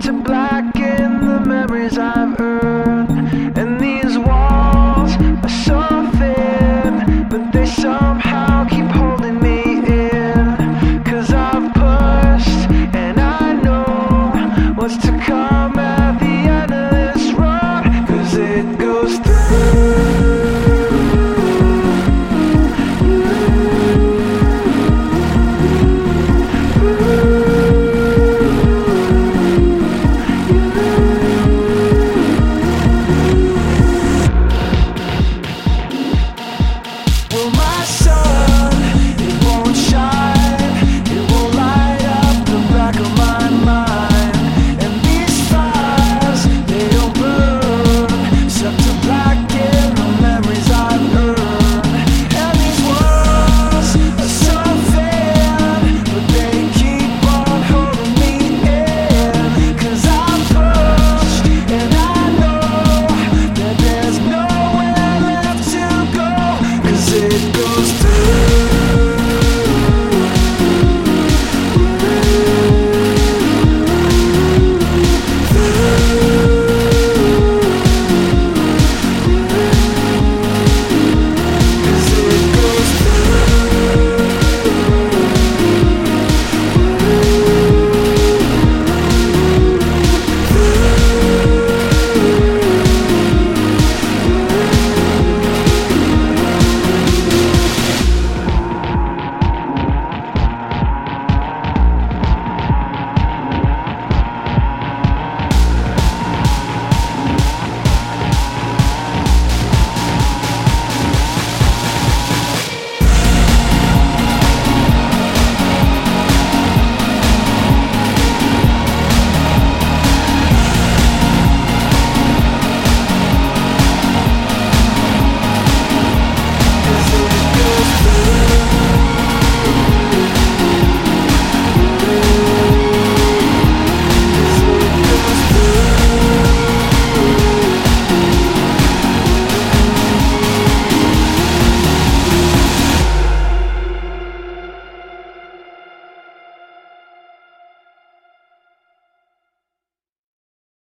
to black